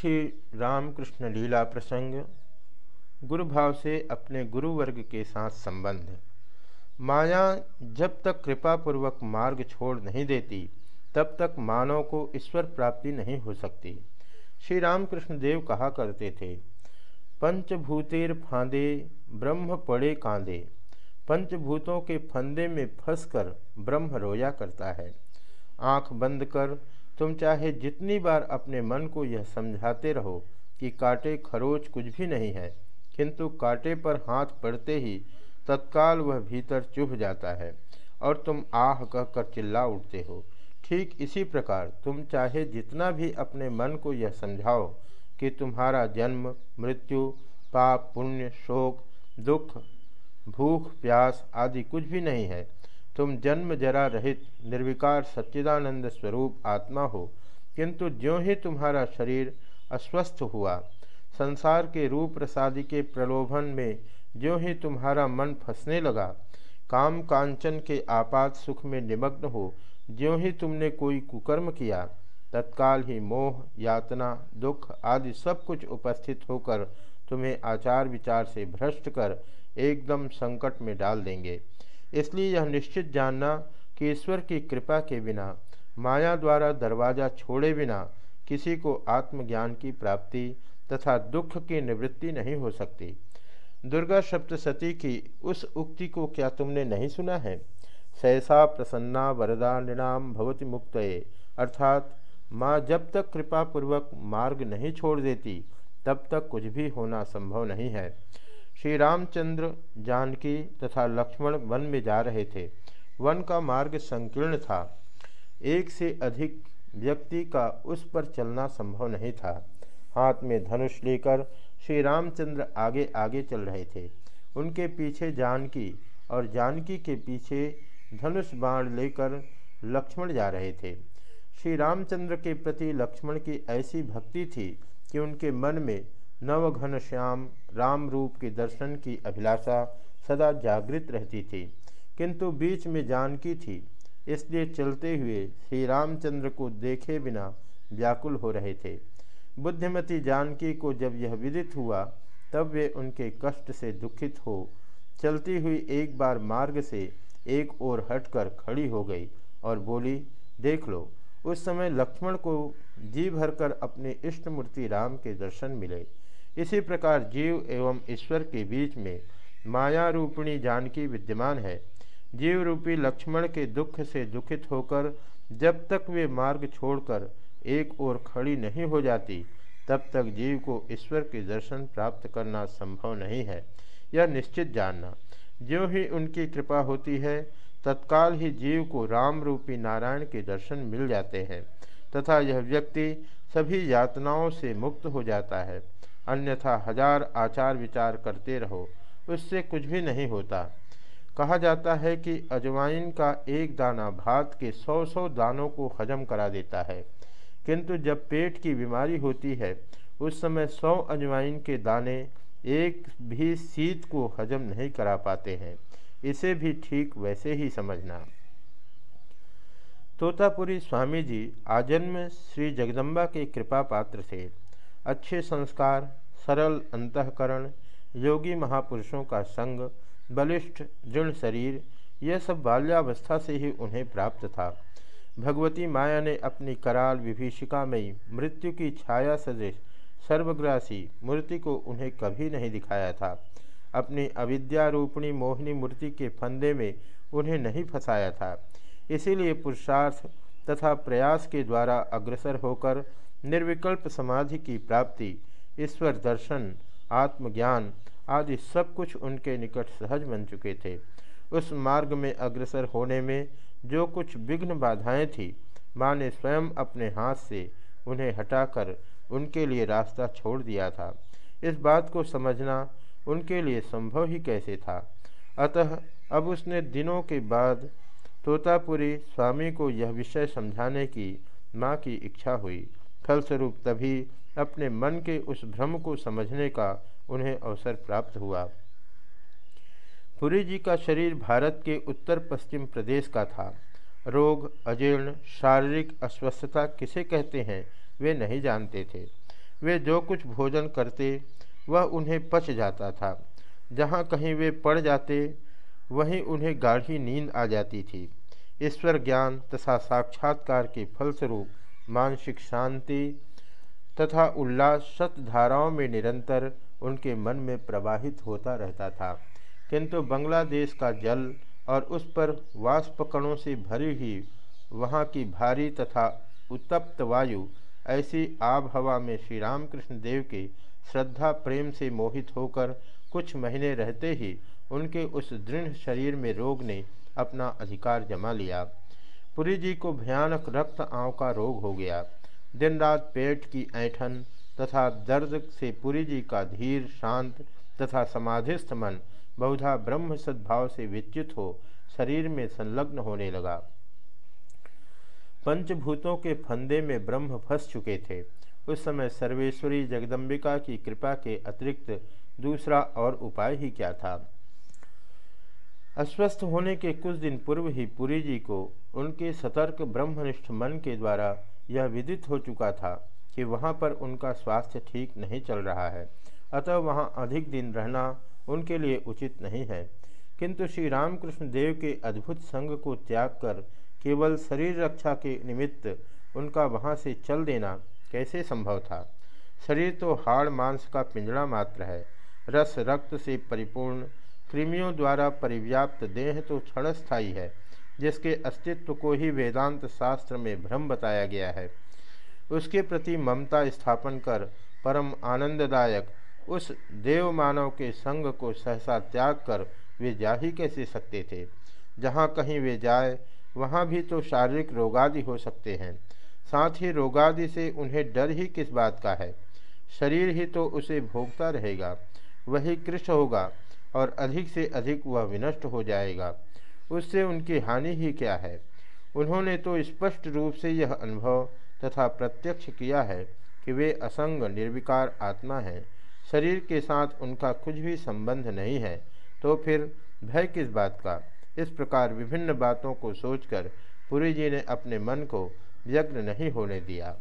श्री रामकृष्ण लीला प्रसंग गुरु भाव से अपने गुरु वर्ग के साथ संबंध। माया जब तक कृपापूर्वक मार्ग छोड़ नहीं देती, तब तक मानव को ईश्वर प्राप्ति नहीं हो सकती। श्री रामकृष्ण देव कहा करते थे, पंचभूतेर फांदे, ब्रह्म पड़े कांदे। पंचभूतों के फंदे में फंसकर ब्रह्म रोया करता है। आँख बंद कर तुम चाहे जितनी बार अपने मन को यह समझाते रहो कि कांटे खरोच कुछ भी नहीं है, किंतु कांटे पर हाथ पड़ते ही तत्काल वह भीतर चुभ जाता है और तुम आह कहकर चिल्ला उठते हो। ठीक इसी प्रकार तुम चाहे जितना भी अपने मन को यह समझाओ कि तुम्हारा जन्म, मृत्यु, पाप, पुण्य, शोक, दुख, भूख, प्यास आदि कुछ भी नहीं है तुम जन्म जरा रहित निर्विकार सच्चिदानंद स्वरूप आत्मा हो, किंतु ज्यों ही तुम्हारा शरीर अस्वस्थ हुआ, संसार के रूप प्रसादी के प्रलोभन में ज्यों ही तुम्हारा मन फंसने लगा, काम कांचन के आपात सुख में निमग्न हो, ज्यों ही तुमने कोई कुकर्म किया, तत्काल ही मोह, यातना, दुख आदि सब कुछ उपस्थित होकर तुम्हें आचार विचार से भ्रष्ट कर एकदम संकट में डाल देंगे। इसलिए यह निश्चित जानना कि ईश्वर की कृपा के बिना, माया द्वारा दरवाज़ा छोड़े बिना, किसी को आत्मज्ञान की प्राप्ति तथा दुख की निवृत्ति नहीं हो सकती। दुर्गा सप्तशती की उस उक्ति को क्या तुमने नहीं सुना है? सहसा प्रसन्ना वरदा निणाम भवति मुक्त अर्थात, माँ जब तक कृपापूर्वक मार्ग नहीं छोड़ देती, तब तक कुछ भी होना संभव नहीं है। श्री रामचंद्र जानकी तथा लक्ष्मण वन में जा रहे थे। वन का मार्ग संकीर्ण था। एक से अधिक व्यक्ति का उस पर चलना संभव नहीं था। हाथ में धनुष लेकर श्री रामचंद्र आगे आगे चल रहे थे। उनके पीछे जानकी और जानकी के पीछे धनुष बाण लेकर लक्ष्मण जा रहे थे। श्री रामचंद्र के प्रति लक्ष्मण की ऐसी भक्ति थी कि उनके मन में नवघन श्याम राम रूप के दर्शन की अभिलाषा सदा जागृत रहती थी, किंतु बीच में जानकी थी। इसलिए चलते हुए श्री रामचंद्र को देखे बिना व्याकुल हो रहे थे। बुद्धिमती जानकी को जब यह विदित हुआ, तब वे उनके कष्ट से दुखित हो, चलती हुई एक बार मार्ग से एक ओर हटकर खड़ी हो गई और बोली, देख लो, उस समय लक्ष्मण को जी भरकर अपने इष्ट मूर्ति राम के दर्शन मिले। इसी प्रकार जीव एवं ईश्वर के बीच में माया रूपिणी जानकी विद्यमान है। जीव रूपी लक्ष्मण के दुख से दुखित होकर जब तक वे मार्ग छोड़कर एक ओर खड़ी नहीं हो जाती, तब तक जीव को ईश्वर के दर्शन प्राप्त करना संभव नहीं है। यह निश्चित जानना। जो ही उनकी कृपा होती है, तत्काल ही जीव को राम रूपी नारायण के दर्शन मिल जाते हैं, तथा यह व्यक्ति सभी यातनाओं से मुक्त हो जाता है। अन्यथा हज़ार आचार विचार करते रहो, उससे कुछ भी नहीं होता। कहा जाता है कि अजवाइन का एक दाना भात के सौ सौ दानों को हजम करा देता है। किंतु जब पेट की बीमारी होती है, उस समय सौ अजवाइन के दाने एक भी शीत को हजम नहीं करा पाते हैं। इसे भी ठीक वैसे ही समझना। तोतापुरी स्वामी जी आजन्म श्री जगदम्बा के कृपा पात्र थे। अच्छे संस्कार, सरल अंतकरण, योगी महापुरुषों का संग, बलिष्ठ दृढ़ शरीर यह सब बाल्यावस्था से ही उन्हें प्राप्त था। भगवती माया ने अपनी कराल विभीषिका में मृत्यु की छाया सदृश, सर्वग्रासी मूर्ति को उन्हें कभी नहीं दिखाया था। अपनी अविद्यारूपिणी मोहिनी मूर्ति के फंदे में उन्हें नहीं फंसाया था। इसीलिए पुरुषार्थ तथा प्रयास के द्वारा अग्रसर होकर निर्विकल्प समाधि की प्राप्ति, ईश्वर दर्शन, आत्मज्ञान आदि सब कुछ उनके निकट सहज बन चुके थे। उस मार्ग में अग्रसर होने में जो कुछ विघ्न बाधाएँ थी, माँ ने स्वयं अपने हाथ से उन्हें हटाकर उनके लिए रास्ता छोड़ दिया था। इस बात को समझना उनके लिए संभव ही कैसे था? अतः अब उसने दिनों के बाद तोतापुरी स्वामी को यह विषय समझाने की माँ की इच्छा हुई। फलस्वरूप तभी अपने मन के उस भ्रम को समझने का उन्हें अवसर प्राप्त हुआ। पुरी जी का शरीर भारत के उत्तर पश्चिम प्रदेश का था। रोग, अजीर्ण, शारीरिक अस्वस्थता किसे कहते हैं, वे नहीं जानते थे। वे जो कुछ भोजन करते, वह उन्हें पच जाता था। जहाँ कहीं वे पड़ जाते, वहीं उन्हें गाढ़ी नींद आ जाती थी। ईश्वर ज्ञान तथा साक्षात्कार के फलस्वरूप मानसिक शांति तथा उल्लास सतधाराओं में निरंतर उनके मन में प्रवाहित होता रहता था। किंतु बांग्लादेश का जल और उस पर वाष्पकणों से भरी हुई वहाँ की भारी तथा उत्तप्त वायु, ऐसी आब हवा में श्री रामकृष्ण देव के श्रद्धा प्रेम से मोहित होकर कुछ महीने रहते ही उनके उस दृढ़ शरीर में रोग ने अपना अधिकार जमा लिया। पुरी जी को भयानक रक्त आंव का रोग हो गया। दिन रात पेट की ऐठन तथा दर्द से पुरी जी का धीर शांत तथा समाधिस्थ मन बहुधा ब्रह्म सद्भाव से विच्युत हो शरीर में संलग्न होने लगा। पंचभूतों के फंदे में ब्रह्म फंस चुके थे। उस समय सर्वेश्वरी जगदम्बिका की कृपा के अतिरिक्त दूसरा और उपाय ही क्या था? अस्वस्थ होने के कुछ दिन पूर्व ही पुरी जी को उनके सतर्क ब्रह्मनिष्ठ मन के द्वारा यह विदित हो चुका था कि वहाँ पर उनका स्वास्थ्य ठीक नहीं चल रहा है। अतः वहाँ अधिक दिन रहना उनके लिए उचित नहीं है। किंतु श्री रामकृष्ण देव के अद्भुत संग को त्याग कर केवल शरीर रक्षा के निमित्त उनका वहाँ से चल देना कैसे संभव था? शरीर तो हाड़ मांस का पिंजड़ा मात्र है। रस रक्त से परिपूर्ण कृमियों द्वारा परिव्याप्त देह तो क्षणस्थायी है, जिसके अस्तित्व को ही वेदांत शास्त्र में भ्रम बताया गया है। उसके प्रति ममता स्थापन कर परम आनंददायक उस देव मानव के संग को सहसा त्याग कर वे जा ही कैसे सकते थे? जहाँ कहीं वे जाए, वहाँ भी तो शारीरिक रोगादि हो सकते हैं। साथ ही रोगादि से उन्हें डर ही किस बात का है? शरीर ही तो उसे भोगता रहेगा, वही कृष्ण होगा। और अधिक से अधिक वह विनष्ट हो जाएगा। उससे उनकी हानि ही क्या है? उन्होंने तो स्पष्ट रूप से यह अनुभव तथा प्रत्यक्ष किया है कि वे असंग, निर्विकार आत्मा हैं। शरीर के साथ उनका कुछ भी संबंध नहीं है। तो फिर भय किस बात का? इस प्रकार विभिन्न बातों को सोचकर पुरी जी ने अपने मन को व्यग्र नहीं होने दिया।